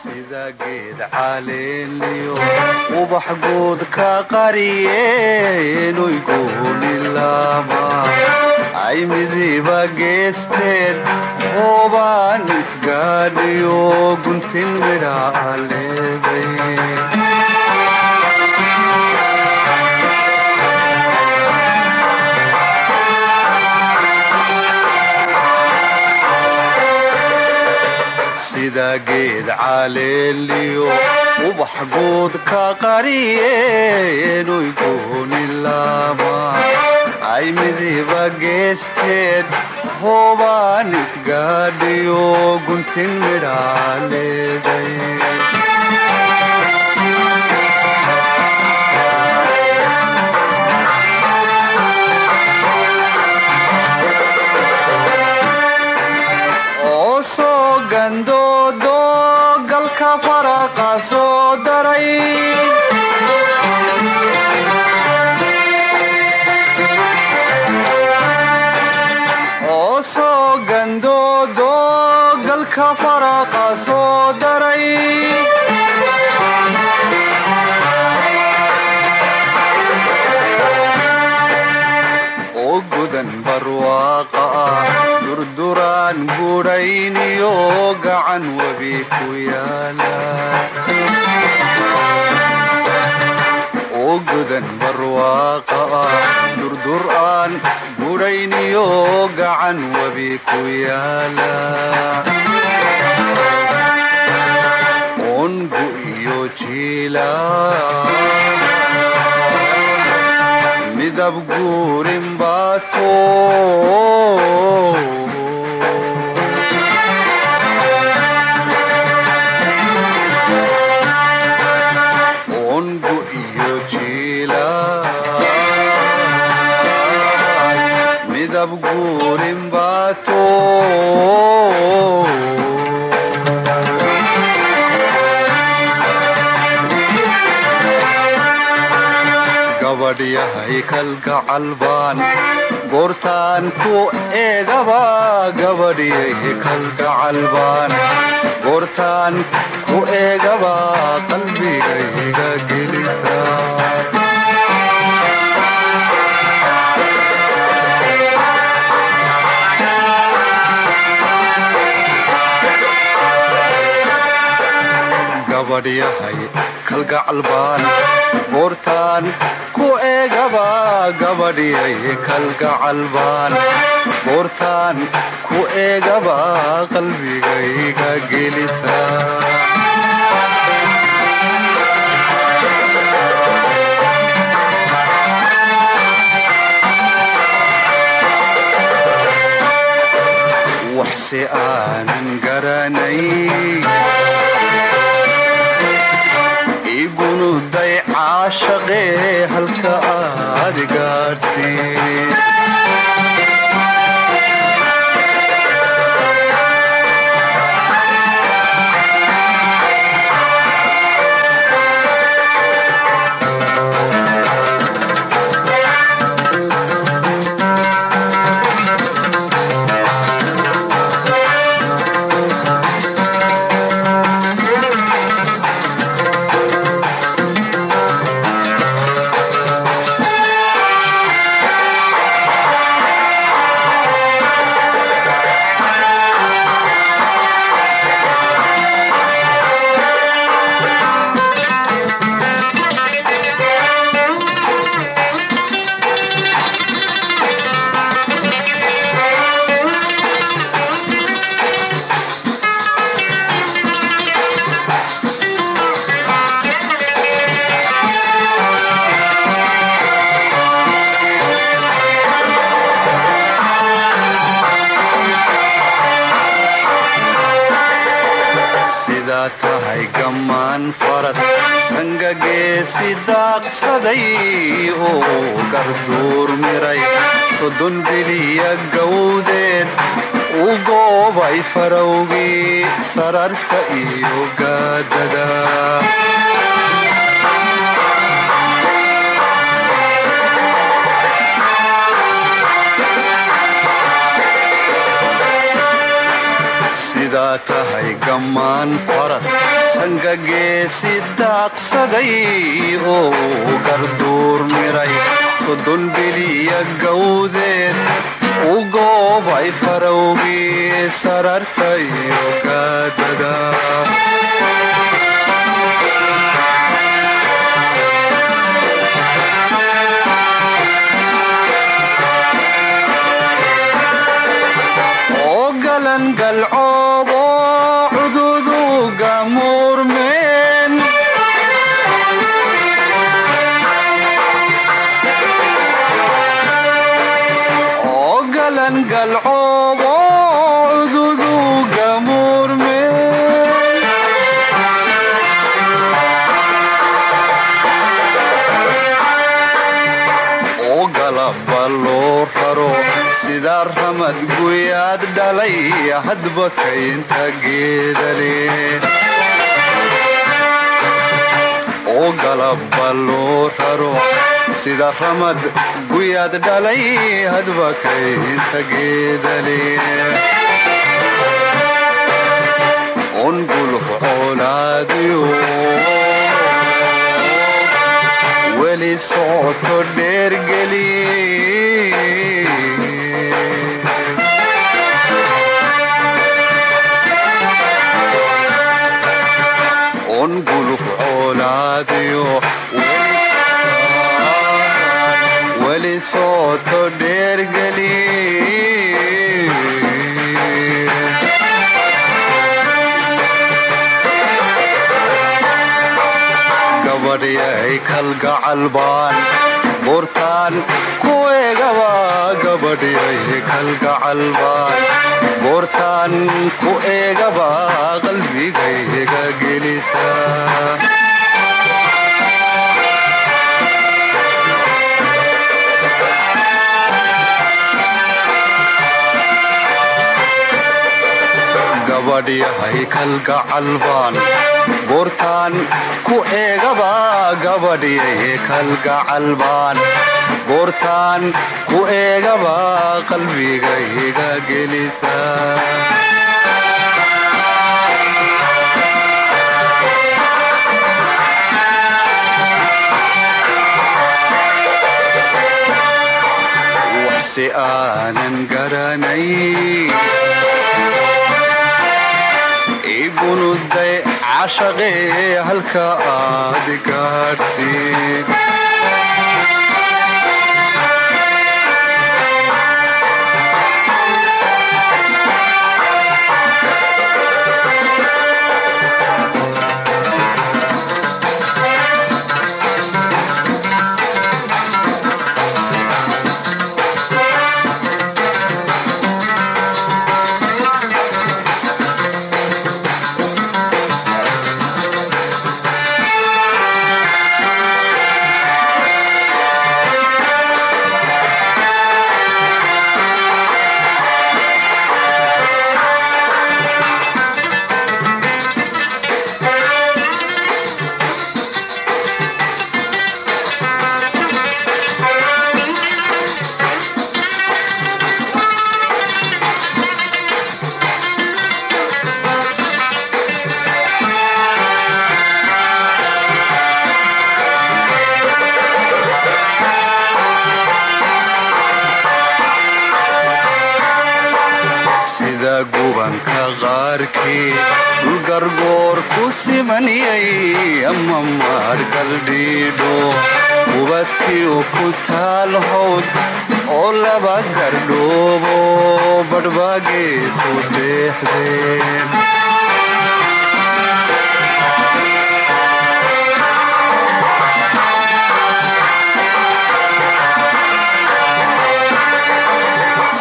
sida geed caleeliyo ubax guud ka qariyeenuy goolilama ay midiba geesteed hoobaan isgaadhiyo guntin midhaa leeday sida geed caleeliyo ubax guud ka qariyeenuy goonilama ay hoobaan isgaadhiyo guntin midhaa leeday oo soo gandoodo gudhayniyo gacan webi ku yaalla oo gudan barwaaqa ah durduraan gudhayniyo gacan webi ku yaalla ongu iyo jiila midab guurin baato gabadhyahay kalgacal baan goortaan ku eegaba gabadhyahay kalgacal baan goortaan ku eegaba qalbigayga gelisa gabadhyahay kalgacal baan goortaan ku eegaba gabadhyahay kalgacal baan goortaan ku eegaba qalbigayga gelisa. Waxse aanan garanay igunuday caashaqee halka aad gaadhsiin oo hadba kaynta geedale oo galaba loo raro sida ramad guyaad dhalay hadba kaynta geedale on guluf coolaadiyo weli socoto dheergeli coolaadiyo weli socoto dheergeli gabadhyay kalgacalbaan buurtaan ku eegaba gabadhyay kalgacalbaan buurtaan ku eegaba qalbigayga gelisa gabadhyahay kalgacalbaan buurtaan ku eegaba gabadhyay kalgacalbaan buurtaan ku eegaba qalbigayga gelisa waxse aanan garanay igunuday cashaqee halka aad gaadhsiin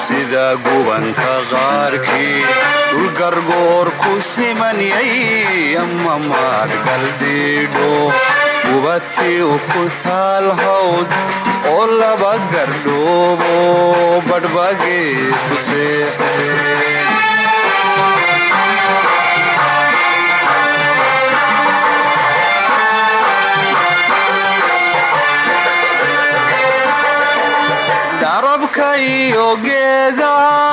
sida gubanka qaarkii dhulgargoor ku simanyay ama maadhgaldhiidho gubatiyu ku taal hawd oo laba gardhoobo badhbageesu seexdeen dharabka iyo geedaha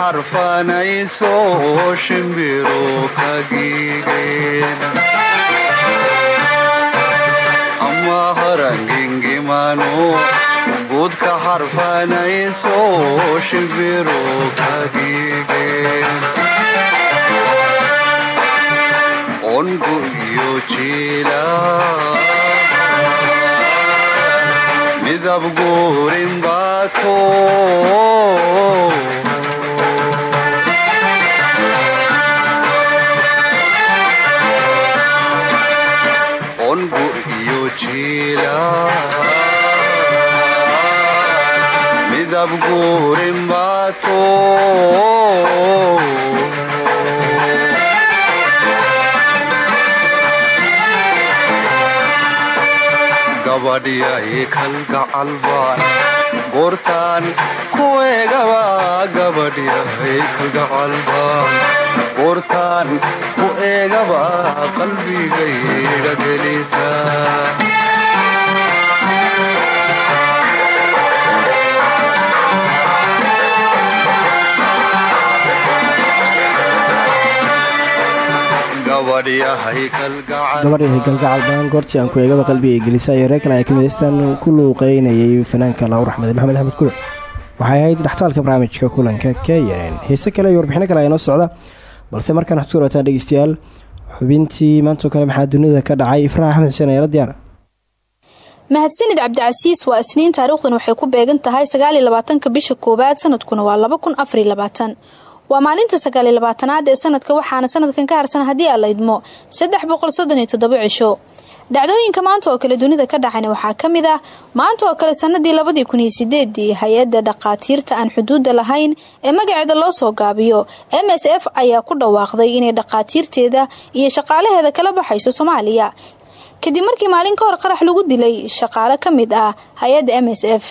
xarfanayso shimbiro ka giigeen ama harangingimano guudka xarfanayso shimbiro ka giigeen ongu iyo jiila midab guurin baato midab guurin baato gabadhyay kalgacalbaan goortaan kuegaba gabadhyay kalgacalbaan goortaan ku eegaba qalbigayga gelisa gabadhyahay galgacal badan goortii aan ku eegaba qalbiga gelisa iyo reer kale ay kamidastaan ku luuqeynayay fanaanka laawur axmed maxamed axmed kuluc waxay ahayd dhextaalka barnaamijka kulanka knn heese kale iyo warbixino kale ayaa noo socda balse markaan waxad ku dhawaataan dhegeystayaal xubintii maantoo kale maxaa dunida ka dhacay? Ifraax axmed xuseen eela diyaara mahadsanid cabdicasiis waa isniin taariikhdan waxay ku beegan tahay bisha koowaad sanadkuna waa waa maalinta sagaaliyo labaatanaad ee sanadka waxaana sanadkan ka harsan haddii aan la idmo saddex boqol soddon iyo toddobo cisho. Dhacdooyinka maanta oo kale dunida ka dhacayna waxaa ka mid ah maanta oo kale sanadii labadii kun iyo sideedii hay'adda dhaqaatiirta aan xuduudda lahayn ee magaceeda loo soo gaabiyo m s f ayaa ku dhawaaqday inay dhaqaatiirteeda iyo shaqaalaheeda kala baxayso soomaaliya. Kadib markii maalin ka hor qarax lagu dilay shaqaale ka mid ah hay'adda m s f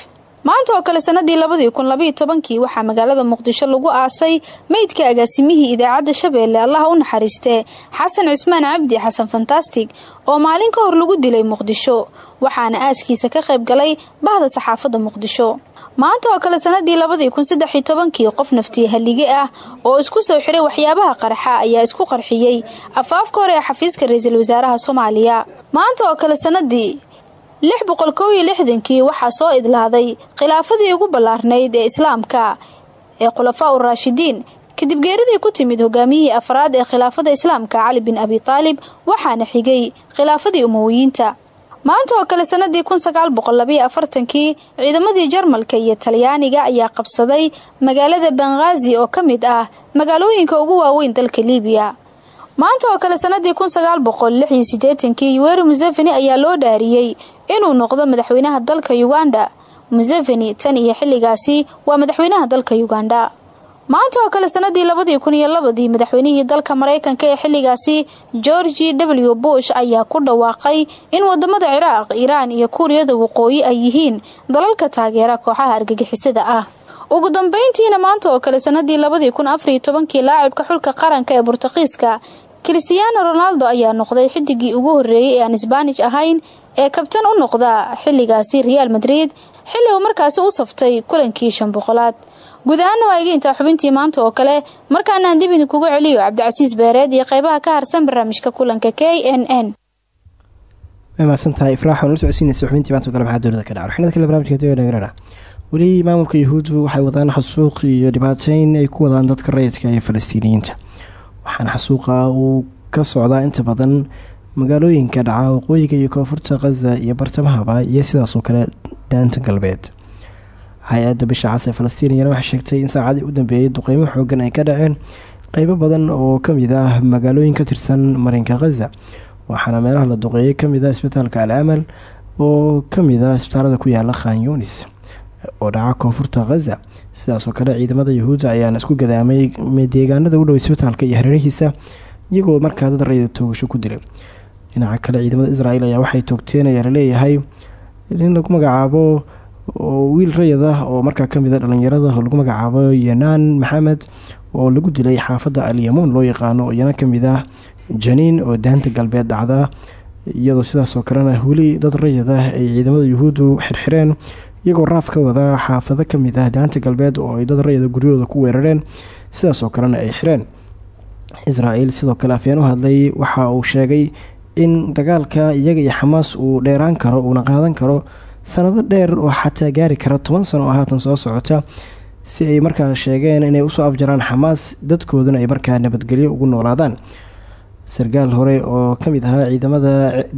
maanta oo kale sanadii labadii kun labaiyo tobankii waxaa magaalada muqdisho lagu aasay meydka agaasimihii idaacadda shabeelle allaha u naxariistee xasan cismaan cabdi xasan fantastic oo maalin ka hor lagu dilay muqdisho waxaana aaskiisa ka qayb galay bahda saxaafadda muqdisho. Maanta oo kale sanadii labadii kun saddex tobankii qof naftiye halige ah oo isku soo xiray waxyaabaha qarxa ayaa isku qarxiyey afaafka hore ee xafiiska ra'iisul wasaaraha soomaaliya. Maanta oo kale sanadii lix boqol waxaa soo idlaaday khilaafadii ugu ballaarnayd ee islaamka ee khulafaa u raashidiin. Kadib geeridii ku timid hogaamiyihii afraad ee khilaafada islaamka cali bin abi taalib waxaana xigay khilaafadii umowiyiinta maanta oo kale sanadii kun sagaal ciidamadii jarmalka iyo talyaaniga ayaa qabsaday magaalada benghazi oo ka mid ah magaalooyinka ugu waaweyn dalka liibiya. Maanta oo kale sanadii kun sagaal boqol museveni ayaa loo dhaariyey inuu noqdo madaxweynaha dalka uganda. Museveni tan iyo xilligaasi waa madaxweynaha dalka uganda. Maanta oo kale sanadii labadii kun iyo labadii madaxweynihii dalka maraykanka ee xilligaasi georgi w. Bush ayaa ku dhawaaqay in waddamada ciraaq iiraan iyo kuuriyada waqooyi ay yihiin dalalka taageera kooxaha argagixisada ah. Ugu dambeyntiina maanta oo kale sanadii labadii kun afariyo tobankii laacibka xulka qaranka ee burtuqiiska christiaano ronaldo ayaa noqday xidigii ugu horeeyey ee aan sbaanish ahayn ee kabtan u noqda xilligaasi real madrid xilli uu markaasi u saftay kulankii shan boqolaad. Guud ahaana waa iga xubintii maanta oo kale markaanaan dib idinkugu celiyo cabdicasiis beereed iyo qeybaha ka harsan barnaamijka kulanka k n n. Ifraax waan la socodsiinaysa xubintii maanta o kale maxaa dowladda ka dhaca? Waxinada kale barnamijka dowladha weli maamulka yuhuuddu waxay wadaan xasuuq iyo dhibaateyn ay ku wadaan dadka rayidka ee falastiiniyiinta. Waxaana xasuuqa uu ka socdaa inta badan magaalooyinka dhaca waqooyiga iyo koonfurta khaza iyo bartamahaba iyo sidaasoo kale daanta galbeed. Hay'adda bisha cas ee falastiiniyana waxay sheegtay in saacadii u dambeeyay duqeymo xoogan ay ka dhaceen qeybo badan oo ka mid ah magaalooyin ka tirsan marinka khaza waxaana meelaha la duqeeyay ka mid ah isbitaalka al amal oo ka mid ah isbitaalada ku yaalla khan yunis oo dhaca koonfurta khaza sidaasoo kale ciidamada yahuudda ayaana isku gadaamay deegaanada u dhow isbitaalka iyo hareerihiisa iyagoo markaa dad rayida toogasho ku dilay dhinaca kale ciidamada israel ayaa waxay toogteenaya la leeyahay in lagu magacaabo wiil rayid ah oo markaa ka mid a ah dhalinyarada lagu magacaabo yanaan maxamed oo lagu dilay xaafadda alyamuun loo yaqaano iyana ka mid ah janiin oo daanta galbeed dhacda. Iyadoo sidaasoo kalena weli dad rayid ah ay ciidamada yuhuuddu xirxireen iyagoo raaf ka wada xaafado ka mid ah daanta galbeed oo ay dad rayida guryahooda ku weerareen sidaasoo kalena ay xireen. Israel sidoo kale afyeen u hadlay waxa uu sheegay in dagaalka iyaga iyo xamaas uu dheeraan karo uuna qaadan karo sanado dheer oo xataa gaari kara toban sano oo haatan soo socota si ay markaa sheegeen inay u soo afjaraan xamaas dadkooduna ay markaa nabadgelyo ugu noolaadaan. Sarkaal hore oo ka mid ahaa ciidamada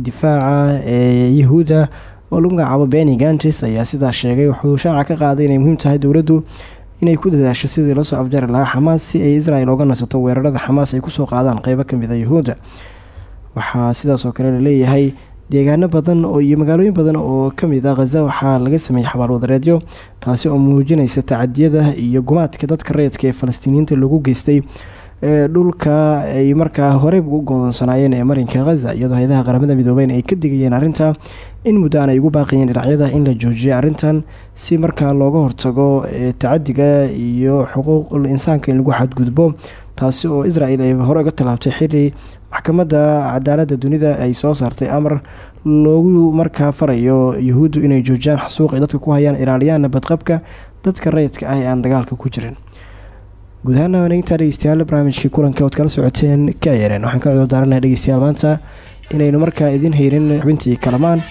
difaaca ee yahuudda oo lagu magacaabo beni gantis ayaa sidaas sheegay wuxuu shaaca ka qaaday inay muhiim tahay dowladdu inay ku dadaasho sidii la soo afjari lahaa xamaas si ay israel oga nasato weerarada xamaas ay ku soo qaadaan qeybo ka mid a yahuudda waxaa sidaas oo kale la leeyahay deegaano badan oo iyo magaalooyin badan oo ka mid ah khaza waxaa laga sameeyey xabaal wadareedyo taasi oo muujinaysa tacadiyada iyo gumaadka dadka rayidka ee falastiiniyiinta lagu geystay dhulka ay markaa horey u goodonsanaayeen ee marinka khaza iyadoo hay'adaha qaramada midoobeyn ay ka digayeen arrinta in muddo aan ay ugu baaqayeen dhinacyada in la joojiyay arrintan si markaa looga hortago tacadiga iyo xuquuqul insaanka in lagu xadgudbo taasi oo israel ay hore uga tallaabtay xili maxkamadda cadaaladda dunida ay soo saartay amar loogu markaa farayo yuhuuddu inay joojiyaan xasuuq ay dadka ku hayaan ilaaliyaan nabadqabka dadka rayidka ah aan dagaalka ku jirin. Guud ahaana wanagintaa dhegeystayaal barnaamijkii kulanka ood kala socoteen ka yareen waxaan ka cudurdaarannaha dhegeystayaal maanta inaynu markaa idin hayrin xubintii kalamaan.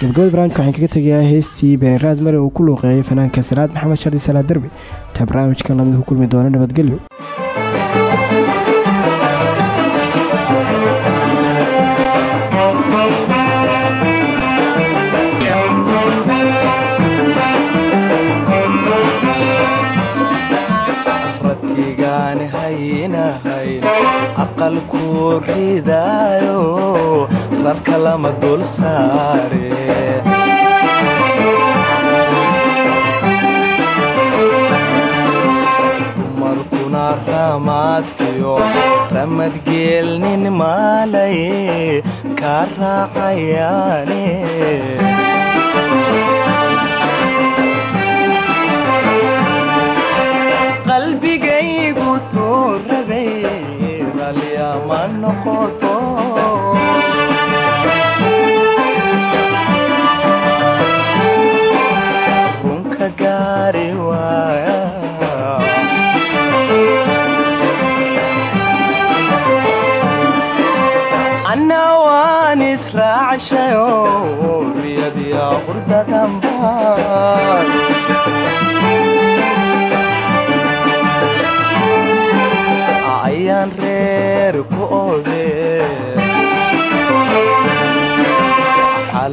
Gabagabada barnamijka waxaan kaga tegayaa heestii beeniraad mare uu ku luuqeeyay fanaanka salaad maxamed shardi salaad derbi intaa barnaamijkan la mid ku kulmi doona nabadgelyo aqalku ridaayo rarka lama dul saare. Dumarkuna ramaadkiyo ramadgeelnin maalay kaa raacayaane ma noqoto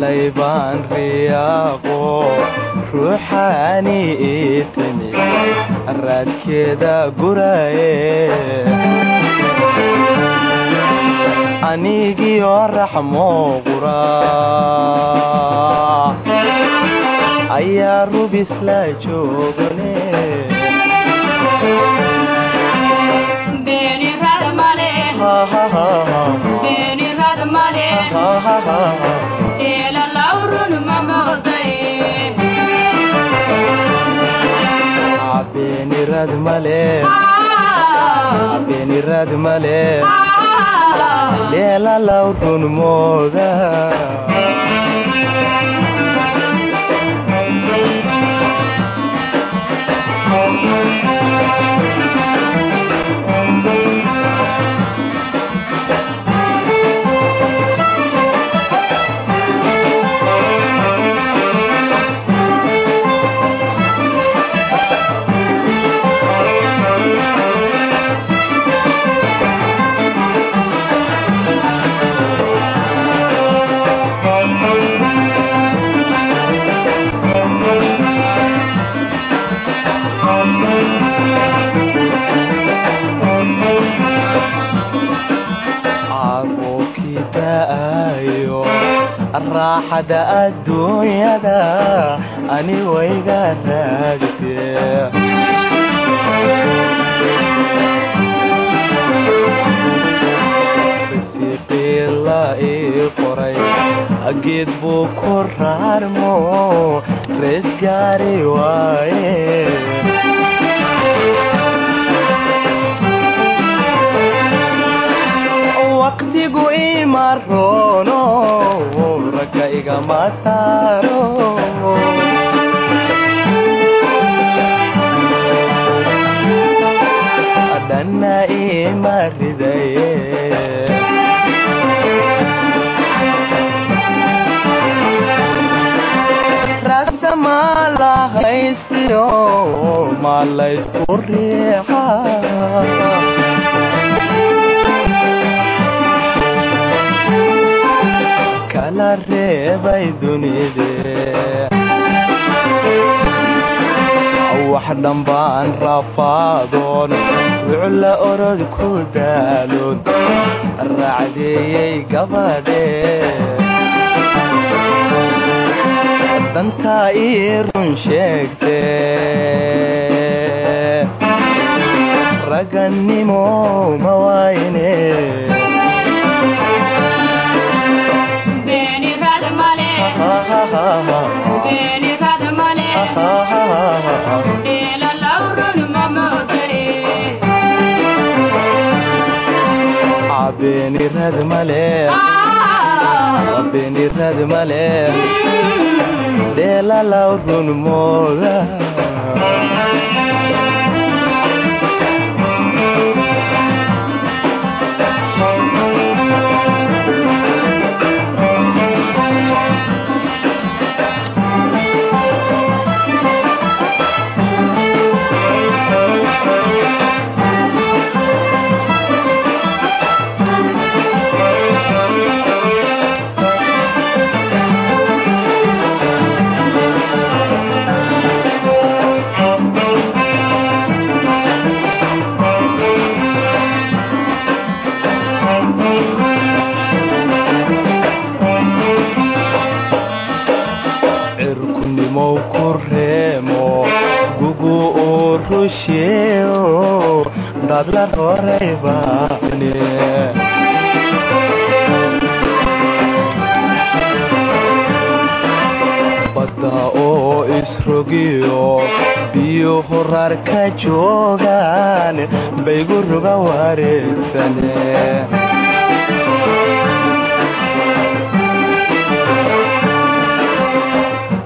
xalay baan riyaaqo ruuxaani ii timi raadkeeda guraye anigiyo raxmo qura ayaa rubis la joogane beenirad male raaxada adduunyada ani wayga raagtee risiqiila ii qoray geed buu ku raarmo rees gaari waaye waqtigu ima ragga igama saaro dhanna ima ridaye ragda maa la reebay dunide wax dhambaan rafaadoon wucla orod ku daaloon raacdeeyey gabadhe dantaa ii run sheegte ragannimo ma wayne beenirad male beenirad male dheelalaw run mooda dadla horay baane badda oo isrogiyo biyo horar ka joogaan baygu ruga wareegsane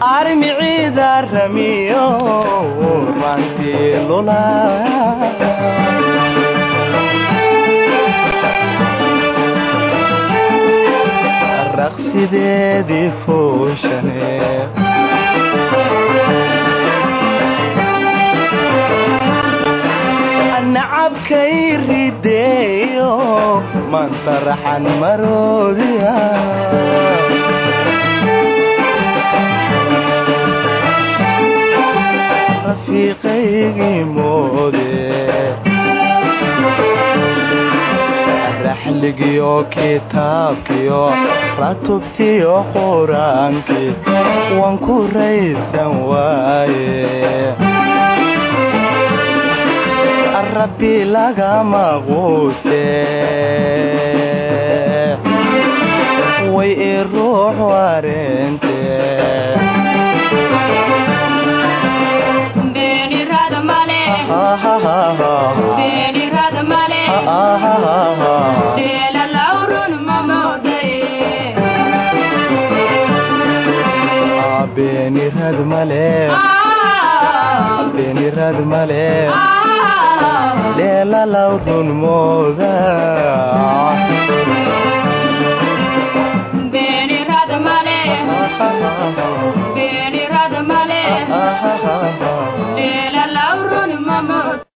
armiciida ramiyo rantii lula raqsideedii fooshane nacabkay rideeyo mantaraxan maroodiya rafiiqaygii moode raxligiyo kitaabkiyo ratubtiyo quraankii waan ku raysan waaye. Rabbi lagama quuste way i ruux wareente dheelalawdun mooda